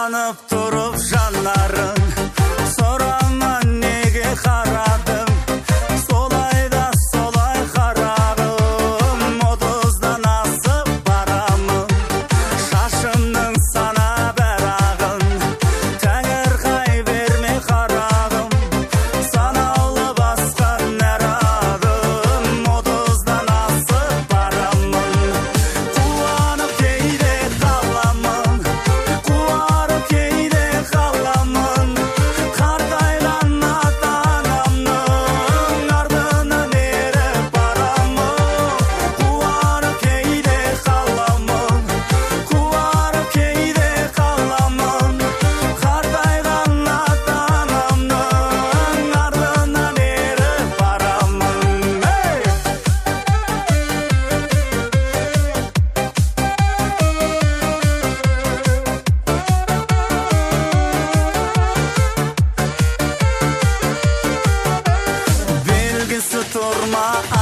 Muxtanıp durup xara forma